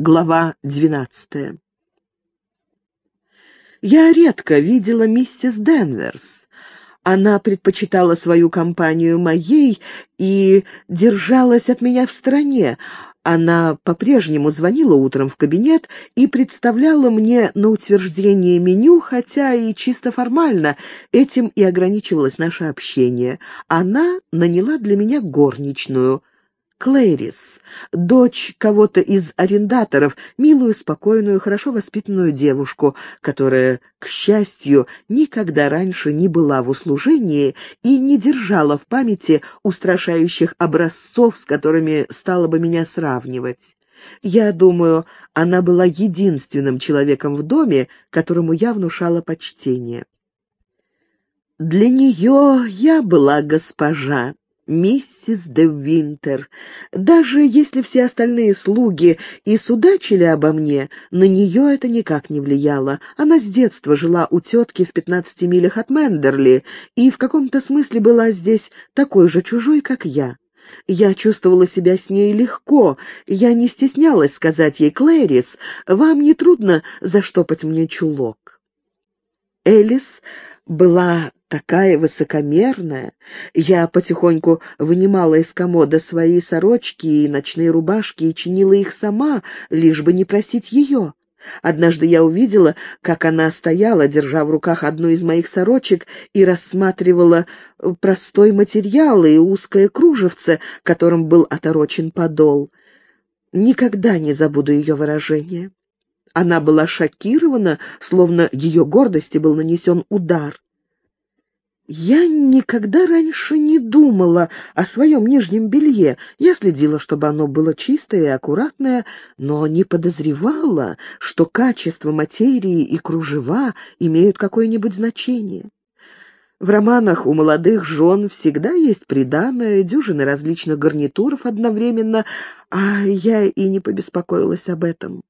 Глава двенадцатая. Я редко видела миссис Денверс. Она предпочитала свою компанию моей и держалась от меня в стороне. Она по-прежнему звонила утром в кабинет и представляла мне на утверждение меню, хотя и чисто формально. Этим и ограничивалось наше общение. Она наняла для меня горничную — Клэрис, дочь кого-то из арендаторов, милую, спокойную, хорошо воспитанную девушку, которая, к счастью, никогда раньше не была в услужении и не держала в памяти устрашающих образцов, с которыми стала бы меня сравнивать. Я думаю, она была единственным человеком в доме, которому я внушала почтение. Для нее я была госпожа, миссис де Винтер. Даже если все остальные слуги и судачили обо мне, на нее это никак не влияло. Она с детства жила у тетки в пятнадцати милях от Мендерли и в каком-то смысле была здесь такой же чужой, как я. Я чувствовала себя с ней легко, я не стеснялась сказать ей, «Клэрис, вам не трудно заштопать мне чулок?» Элис была такая высокомерная. Я потихоньку вынимала из комода свои сорочки и ночные рубашки и чинила их сама, лишь бы не просить ее. Однажды я увидела, как она стояла, держа в руках одну из моих сорочек, и рассматривала простой материал и узкое кружевце, которым был оторочен подол. Никогда не забуду ее выражение. Она была шокирована, словно ее гордости был нанесен удар. Я никогда раньше не думала о своем нижнем белье. Я следила, чтобы оно было чистое и аккуратное, но не подозревала, что качество материи и кружева имеют какое-нибудь значение. В романах у молодых жен всегда есть приданое, дюжины различных гарнитуров одновременно, а я и не побеспокоилась об этом.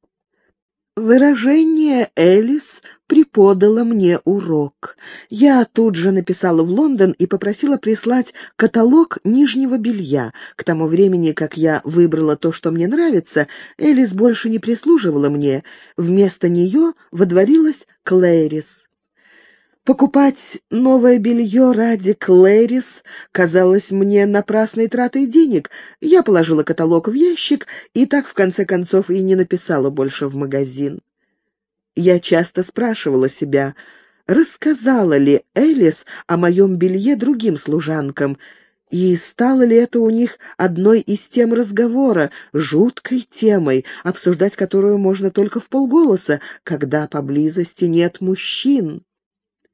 Выражение Элис преподало мне урок. Я тут же написала в Лондон и попросила прислать каталог нижнего белья. К тому времени, как я выбрала то, что мне нравится, Элис больше не прислуживала мне. Вместо нее водворилась Клэрис. Покупать новое белье ради Клэрис казалось мне напрасной тратой денег. Я положила каталог в ящик и так, в конце концов, и не написала больше в магазин. Я часто спрашивала себя, рассказала ли Элис о моем белье другим служанкам, и стало ли это у них одной из тем разговора, жуткой темой, обсуждать которую можно только в полголоса, когда поблизости нет мужчин?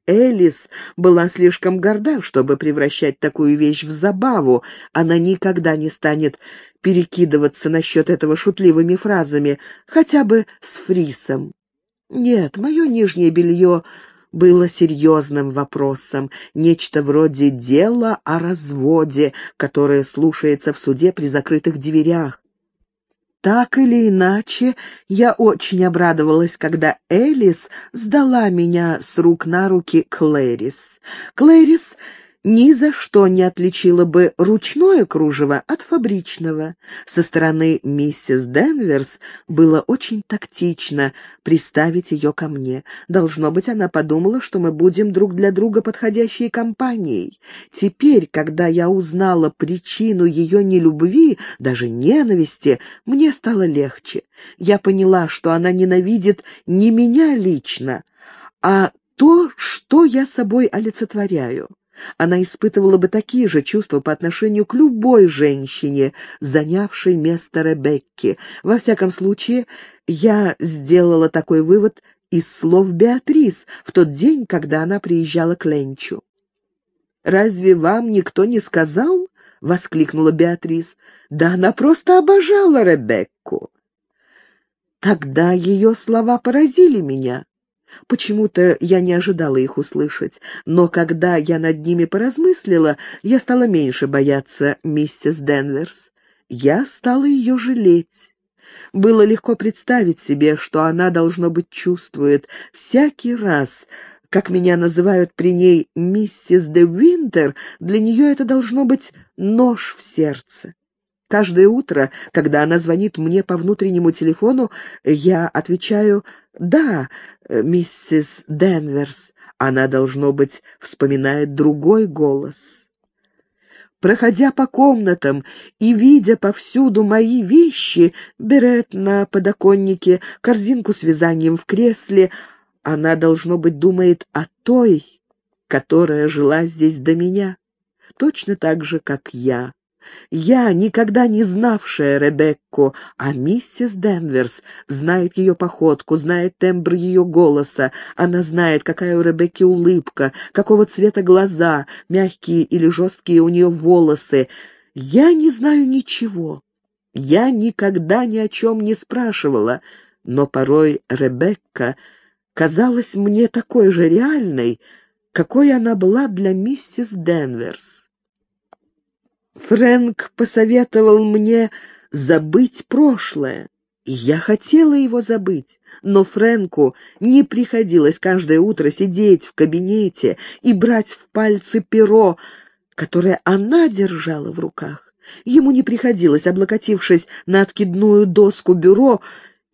Элис была слишком горда, чтобы превращать такую вещь в забаву. Она никогда не станет перекидываться насчет этого шутливыми фразами, хотя бы с Фрисом. Нет, мое нижнее белье было серьезным вопросом, нечто вроде дела о разводе, которое слушается в суде при закрытых дверях. Так или иначе, я очень обрадовалась, когда Элис сдала меня с рук на руки Клэрис. Клэрис ни за что не отличила бы ручное кружево от фабричного. Со стороны миссис Денверс было очень тактично приставить ее ко мне. Должно быть, она подумала, что мы будем друг для друга подходящей компанией. Теперь, когда я узнала причину ее нелюбви, даже ненависти, мне стало легче. Я поняла, что она ненавидит не меня лично, а то, что я собой олицетворяю. Она испытывала бы такие же чувства по отношению к любой женщине, занявшей место Ребекки. Во всяком случае, я сделала такой вывод из слов Беатрис в тот день, когда она приезжала к Ленчу. «Разве вам никто не сказал?» — воскликнула Беатрис. «Да она просто обожала Ребекку». Тогда ее слова поразили меня. Почему-то я не ожидала их услышать, но когда я над ними поразмыслила, я стала меньше бояться миссис Денверс. Я стала ее жалеть. Было легко представить себе, что она, должно быть, чувствует всякий раз, как меня называют при ней миссис де Винтер, для нее это должно быть нож в сердце. Каждое утро, когда она звонит мне по внутреннему телефону, я отвечаю «Да, миссис Денверс». Она, должно быть, вспоминает другой голос. Проходя по комнатам и видя повсюду мои вещи, берет на подоконнике, корзинку с вязанием в кресле, она, должно быть, думает о той, которая жила здесь до меня, точно так же, как я. Я, никогда не знавшая Ребекку, а миссис Денверс знает ее походку, знает тембр ее голоса, она знает, какая у Ребекки улыбка, какого цвета глаза, мягкие или жесткие у нее волосы. Я не знаю ничего. Я никогда ни о чем не спрашивала, но порой Ребекка казалась мне такой же реальной, какой она была для миссис Денверс. Фрэнк посоветовал мне забыть прошлое. Я хотела его забыть, но Фрэнку не приходилось каждое утро сидеть в кабинете и брать в пальцы перо, которое она держала в руках. Ему не приходилось, облокотившись на откидную доску бюро,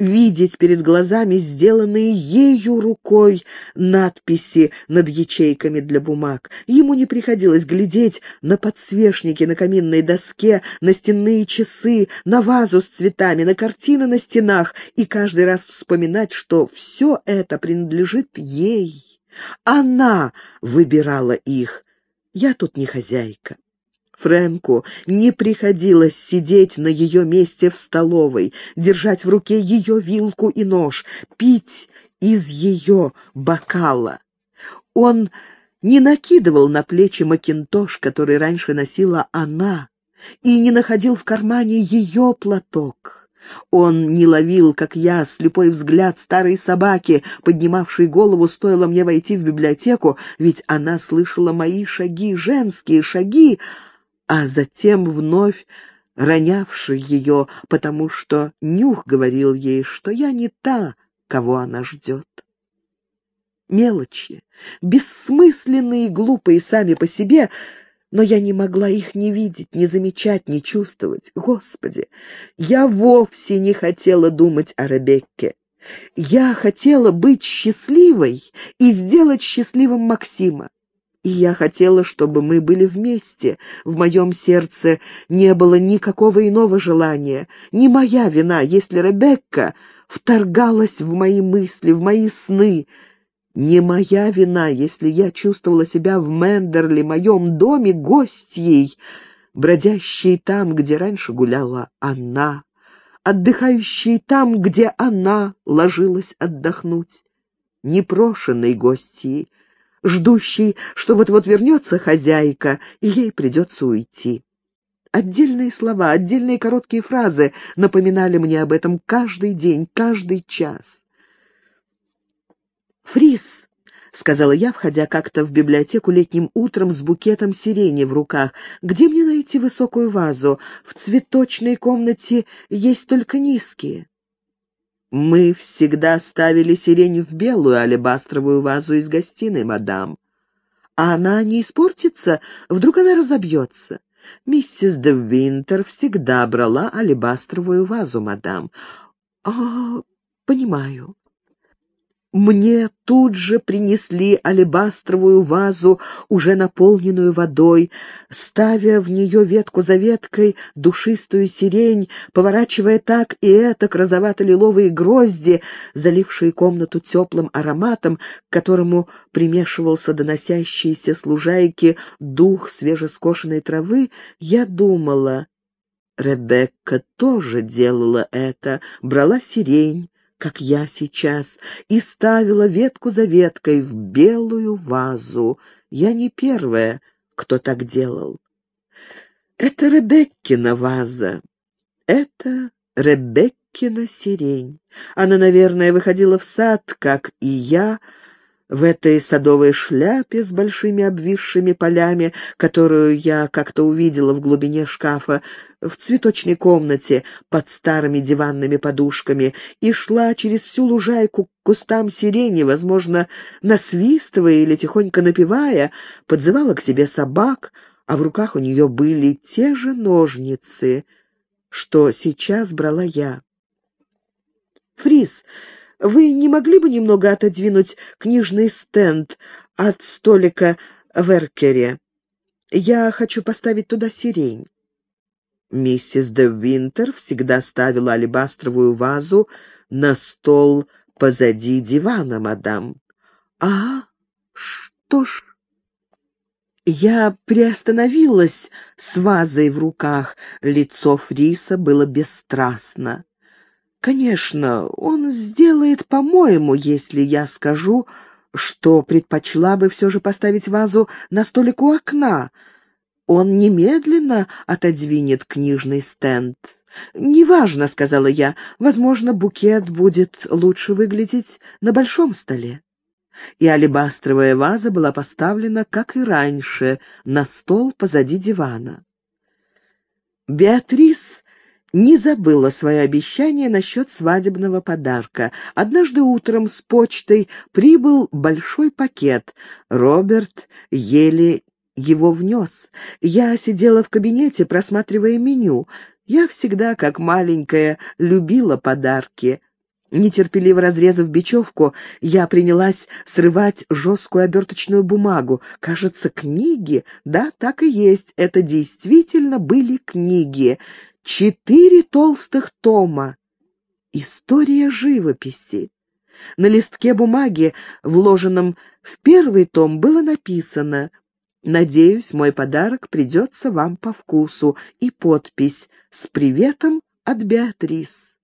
видеть перед глазами сделанные ею рукой надписи над ячейками для бумаг. Ему не приходилось глядеть на подсвечники на каминной доске, на стенные часы, на вазу с цветами, на картины на стенах и каждый раз вспоминать, что все это принадлежит ей. Она выбирала их. Я тут не хозяйка. Фрэнку не приходилось сидеть на ее месте в столовой, держать в руке ее вилку и нож, пить из ее бокала. Он не накидывал на плечи макинтош, который раньше носила она, и не находил в кармане ее платок. Он не ловил, как я, слепой взгляд старой собаки, поднимавшей голову, стоило мне войти в библиотеку, ведь она слышала мои шаги, женские шаги, а затем вновь ронявший ее, потому что нюх говорил ей, что я не та, кого она ждет. Мелочи, бессмысленные и глупые сами по себе, но я не могла их не видеть, не замечать, не чувствовать. Господи, я вовсе не хотела думать о Ребекке. Я хотела быть счастливой и сделать счастливым Максима и я хотела, чтобы мы были вместе. В моем сердце не было никакого иного желания. Не моя вина, если Ребекка вторгалась в мои мысли, в мои сны. Не моя вина, если я чувствовала себя в Мендерли, моем доме, гостьей, бродящей там, где раньше гуляла она, отдыхающей там, где она ложилась отдохнуть, непрошенной гостьей, ждущий, что вот-вот вернется хозяйка, и ей придется уйти. Отдельные слова, отдельные короткие фразы напоминали мне об этом каждый день, каждый час. «Фрис», — сказала я, входя как-то в библиотеку летним утром с букетом сирени в руках, — «где мне найти высокую вазу? В цветочной комнате есть только низкие». «Мы всегда ставили сирень в белую алебастровую вазу из гостиной, мадам. А она не испортится, вдруг она разобьется. Миссис де Винтер всегда брала алебастровую вазу, мадам. А, понимаю. Мне тут же принесли алебастровую вазу, уже наполненную водой, ставя в нее ветку за веткой душистую сирень, поворачивая так и этак розовато-лиловые грозди, залившие комнату теплым ароматом, к которому примешивался доносящийся с дух свежескошенной травы, я думала... Ребекка тоже делала это, брала сирень, как я сейчас, и ставила ветку за веткой в белую вазу. Я не первая, кто так делал. Это Ребеккина ваза. Это Ребеккина сирень. Она, наверное, выходила в сад, как и я, в этой садовой шляпе с большими обвисшими полями, которую я как-то увидела в глубине шкафа, в цветочной комнате под старыми диванными подушками, и шла через всю лужайку к кустам сирени, возможно, насвистывая или тихонько напевая, подзывала к себе собак, а в руках у нее были те же ножницы, что сейчас брала я. «Фрис, вы не могли бы немного отодвинуть книжный стенд от столика в Эркере? Я хочу поставить туда сирень». Миссис де Винтер всегда ставила алебастровую вазу на стол позади дивана, мадам. «А, что ж...» Я приостановилась с вазой в руках. Лицо Фриса было бесстрастно. Конечно, он сделает, по-моему, если я скажу, что предпочла бы все же поставить вазу на столик у окна. Он немедленно отодвинет книжный стенд. «Неважно», — сказала я, — «возможно, букет будет лучше выглядеть на большом столе» и алебастровая ваза была поставлена, как и раньше, на стол позади дивана. Беатрис не забыла свое обещание насчет свадебного подарка. Однажды утром с почтой прибыл большой пакет. Роберт еле его внес. Я сидела в кабинете, просматривая меню. Я всегда, как маленькая, любила подарки. Нетерпеливо разрезав бечевку, я принялась срывать жесткую оберточную бумагу. Кажется, книги. Да, так и есть. Это действительно были книги. Четыре толстых тома. История живописи. На листке бумаги, вложенном в первый том, было написано «Надеюсь, мой подарок придется вам по вкусу» и подпись «С приветом от Беатрис».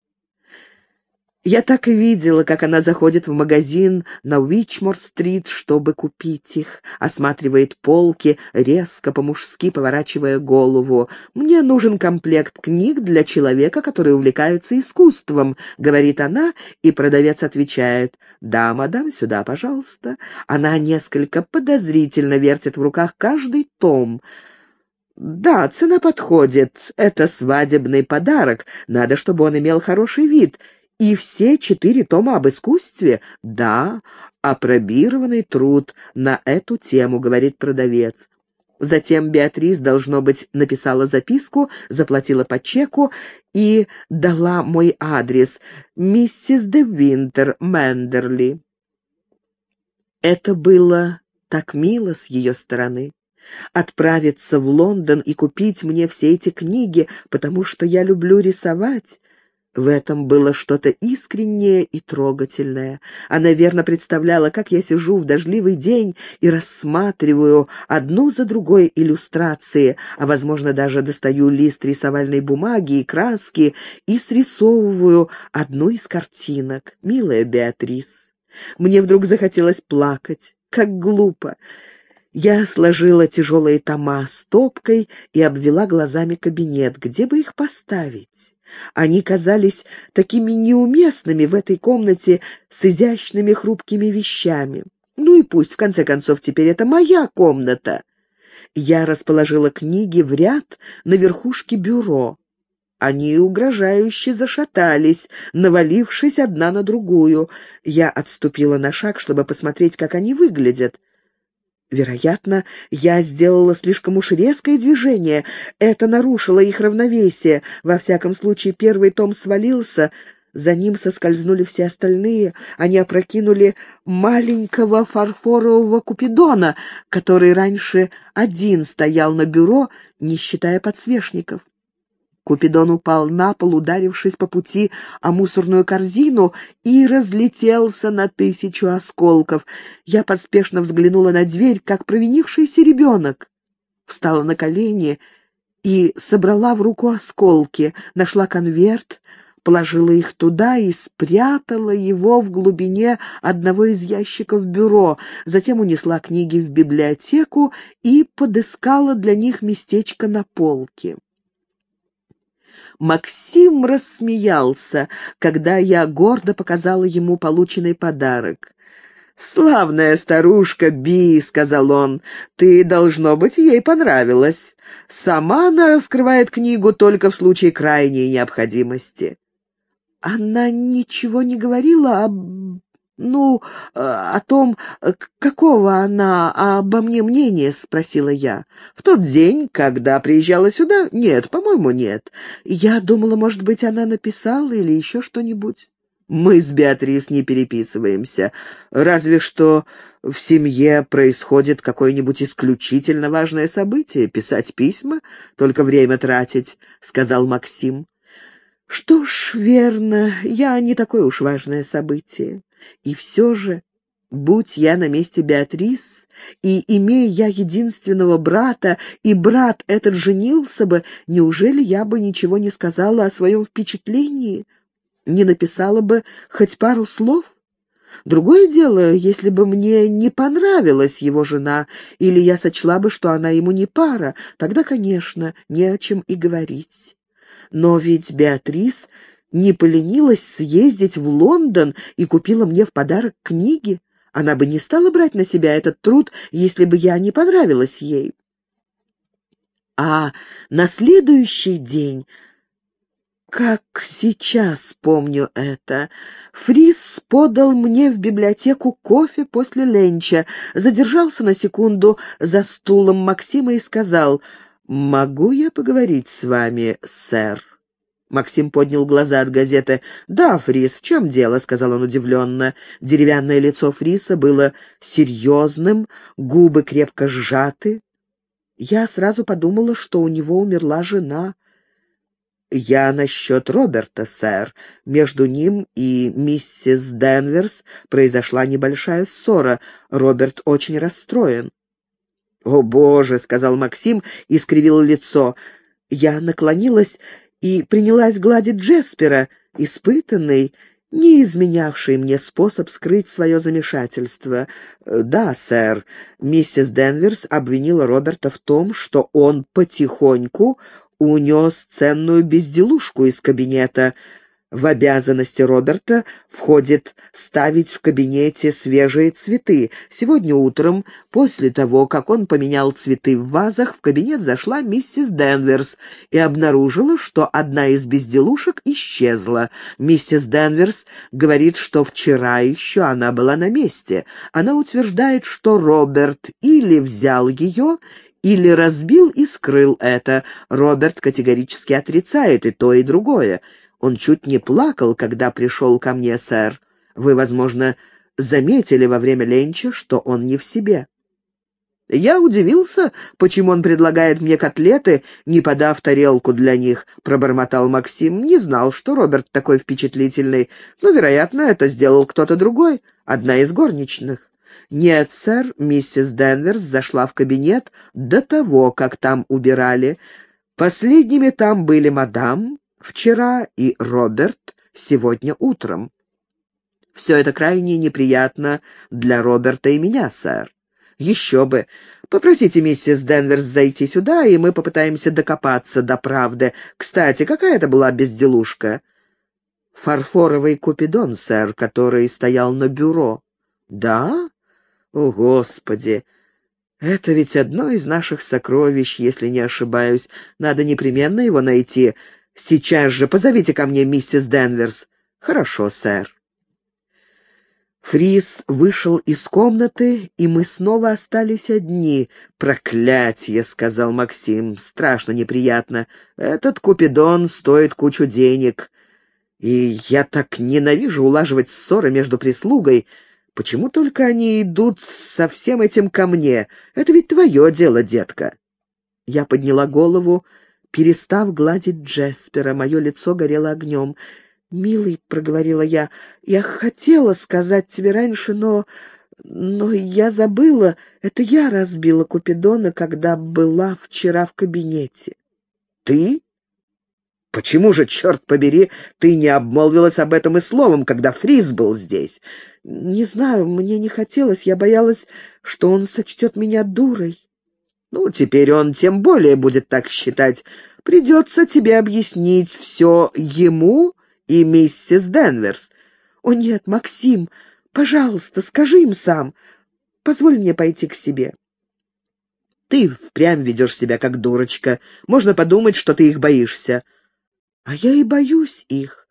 Я так и видела, как она заходит в магазин на Уичмор-стрит, чтобы купить их. Осматривает полки, резко по-мужски поворачивая голову. «Мне нужен комплект книг для человека, который увлекается искусством», — говорит она, и продавец отвечает. «Да, мадам, сюда, пожалуйста». Она несколько подозрительно вертит в руках каждый том. «Да, цена подходит. Это свадебный подарок. Надо, чтобы он имел хороший вид». И все четыре тома об искусстве? Да, апробированный труд на эту тему, говорит продавец. Затем Беатрис, должно быть, написала записку, заплатила по чеку и дала мой адрес «Миссис де Винтер, Мендерли». Это было так мило с ее стороны. Отправиться в Лондон и купить мне все эти книги, потому что я люблю рисовать. В этом было что-то искреннее и трогательное. Она верно представляла, как я сижу в дождливый день и рассматриваю одну за другой иллюстрации, а, возможно, даже достаю лист рисовальной бумаги и краски и срисовываю одну из картинок. Милая Беатрис. Мне вдруг захотелось плакать. Как глупо. Я сложила тяжелые тома стопкой и обвела глазами кабинет. Где бы их поставить? Они казались такими неуместными в этой комнате с изящными хрупкими вещами. Ну и пусть, в конце концов, теперь это моя комната. Я расположила книги в ряд на верхушке бюро. Они угрожающе зашатались, навалившись одна на другую. Я отступила на шаг, чтобы посмотреть, как они выглядят. Вероятно, я сделала слишком уж резкое движение. Это нарушило их равновесие. Во всяком случае, первый том свалился, за ним соскользнули все остальные. Они опрокинули маленького фарфорового купидона, который раньше один стоял на бюро, не считая подсвечников. Купидон упал на пол, ударившись по пути о мусорную корзину, и разлетелся на тысячу осколков. Я поспешно взглянула на дверь, как провинившийся ребенок. Встала на колени и собрала в руку осколки, нашла конверт, положила их туда и спрятала его в глубине одного из ящиков бюро, затем унесла книги в библиотеку и подыскала для них местечко на полке. Максим рассмеялся, когда я гордо показала ему полученный подарок. «Славная старушка Би», — сказал он, — «ты, должно быть, ей понравилась. Сама она раскрывает книгу только в случае крайней необходимости». «Она ничего не говорила об «Ну, э, о том, э, какого она обо мне мнения?» — спросила я. «В тот день, когда приезжала сюда? Нет, по-моему, нет. Я думала, может быть, она написала или еще что-нибудь». «Мы с Беатрис не переписываемся. Разве что в семье происходит какое-нибудь исключительно важное событие. Писать письма, только время тратить», — сказал Максим. «Что ж, верно, я не такое уж важное событие». И все же, будь я на месте Беатрис, и, имея я единственного брата, и брат этот женился бы, неужели я бы ничего не сказала о своем впечатлении, не написала бы хоть пару слов? Другое дело, если бы мне не понравилась его жена, или я сочла бы, что она ему не пара, тогда, конечно, не о чем и говорить. Но ведь Беатрис не поленилась съездить в Лондон и купила мне в подарок книги. Она бы не стала брать на себя этот труд, если бы я не понравилась ей. А на следующий день, как сейчас помню это, Фрис подал мне в библиотеку кофе после ленча, задержался на секунду за стулом Максима и сказал «Могу я поговорить с вами, сэр?» Максим поднял глаза от газеты. «Да, Фрис, в чем дело?» — сказал он удивленно. Деревянное лицо Фриса было серьезным, губы крепко сжаты. Я сразу подумала, что у него умерла жена. «Я насчет Роберта, сэр. Между ним и миссис Денверс произошла небольшая ссора. Роберт очень расстроен». «О, Боже!» — сказал Максим и скривил лицо. Я наклонилась и принялась гладить Джеспера, испытанный, не изменявший мне способ скрыть свое замешательство. «Да, сэр, миссис Денверс обвинила Роберта в том, что он потихоньку унес ценную безделушку из кабинета, в обязанности Роберта входит ставить в кабинете свежие цветы. Сегодня утром, после того, как он поменял цветы в вазах, в кабинет зашла миссис Денверс и обнаружила, что одна из безделушек исчезла. Миссис Денверс говорит, что вчера еще она была на месте. Она утверждает, что Роберт или взял ее, или разбил и скрыл это. Роберт категорически отрицает и то, и другое. Он чуть не плакал, когда пришел ко мне, сэр. Вы, возможно, заметили во время ленча, что он не в себе. «Я удивился, почему он предлагает мне котлеты, не подав тарелку для них», — пробормотал Максим. «Не знал, что Роберт такой впечатлительный, но, вероятно, это сделал кто-то другой, одна из горничных». «Нет, сэр, миссис Денверс зашла в кабинет до того, как там убирали. Последними там были мадам, вчера и Роберт сегодня утром. Все это крайне неприятно для Роберта и меня, сэр. Еще бы. Попросите миссис Денверс зайти сюда, и мы попытаемся докопаться до правды. Кстати, какая это была безделушка? Фарфоровый купидон, сэр, который стоял на бюро. Да? О, Господи! Это ведь одно из наших сокровищ, если не ошибаюсь. Надо непременно его найти. Сейчас же позовите ко мне миссис Денверс. Хорошо, сэр. Фрис вышел из комнаты, и мы снова остались одни. «Проклятье!» — сказал Максим. «Страшно неприятно. Этот Купидон стоит кучу денег. И я так ненавижу улаживать ссоры между прислугой. Почему только они идут со всем этим ко мне? Это ведь твое дело, детка». Я подняла голову перестав гладить Джеспера. Мое лицо горело огнем. «Милый», — проговорила я, — «я хотела сказать тебе раньше, но... но я забыла. Это я разбила Купидона, когда была вчера в кабинете». «Ты? Почему же, черт побери, ты не обмолвилась об этом и словом, когда Фриз был здесь?» «Не знаю, мне не хотелось. Я боялась, что он сочтет меня дурой». Ну, теперь он тем более будет так считать. Придется тебе объяснить все ему и миссис Денверс. О нет, Максим, пожалуйста, скажи им сам. Позволь мне пойти к себе. Ты впрямь ведешь себя как дурочка. Можно подумать, что ты их боишься. А я и боюсь их.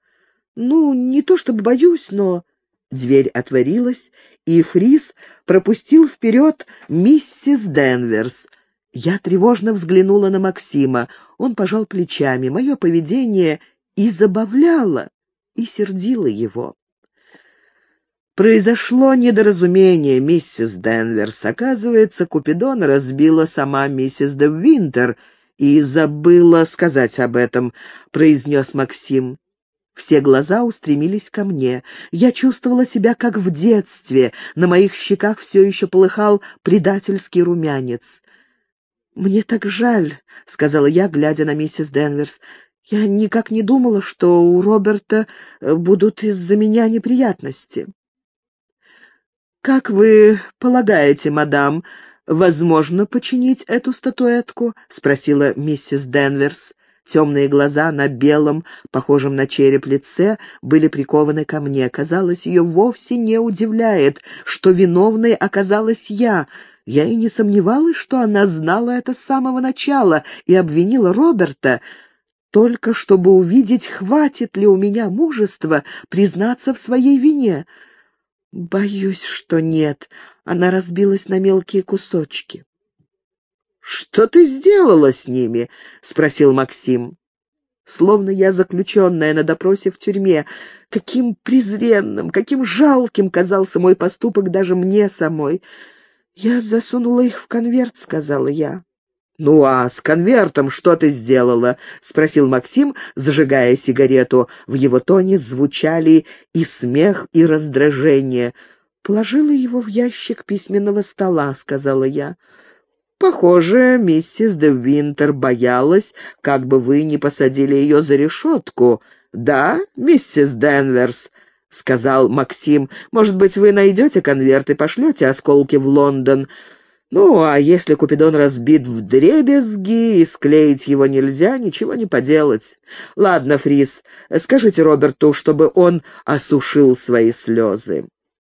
Ну, не то чтобы боюсь, но Дверь отворилась, и Фрис пропустил вперед миссис Денверс. Я тревожно взглянула на Максима. Он пожал плечами. Мое поведение и забавляло, и сердило его. Произошло недоразумение, миссис Денверс. Оказывается, Купидон разбила сама миссис де Винтер и забыла сказать об этом, произнес Максим. Все глаза устремились ко мне. Я чувствовала себя как в детстве. На моих щеках все еще полыхал предательский румянец. «Мне так жаль», — сказала я, глядя на миссис Денверс. «Я никак не думала, что у Роберта э, будут из-за меня неприятности». «Как вы полагаете, мадам, возможно починить эту статуэтку?» — спросила миссис Денверс. Темные глаза на белом, похожем на череп лице, были прикованы ко мне. Казалось, ее вовсе не удивляет, что виновной оказалась я. Я и не сомневалась, что она знала это с самого начала и обвинила Роберта, только чтобы увидеть, хватит ли у меня мужества признаться в своей вине. Боюсь, что нет. Она разбилась на мелкие кусочки. «Что ты сделала с ними?» — спросил Максим. Словно я заключенная на допросе в тюрьме. Каким презренным, каким жалким казался мой поступок даже мне самой. «Я засунула их в конверт», — сказала я. «Ну а с конвертом что ты сделала?» — спросил Максим, зажигая сигарету. В его тоне звучали и смех, и раздражение. «Положила его в ящик письменного стола», — сказала я. Похоже, миссис де Винтер боялась, как бы вы не посадили ее за решетку. Да, миссис Денверс, — сказал Максим, — может быть, вы найдете конверт и пошлете осколки в Лондон. Ну, а если Купидон разбит в дребезги и склеить его нельзя, ничего не поделать. Ладно, Фрис, скажите Роберту, чтобы он осушил свои слезы.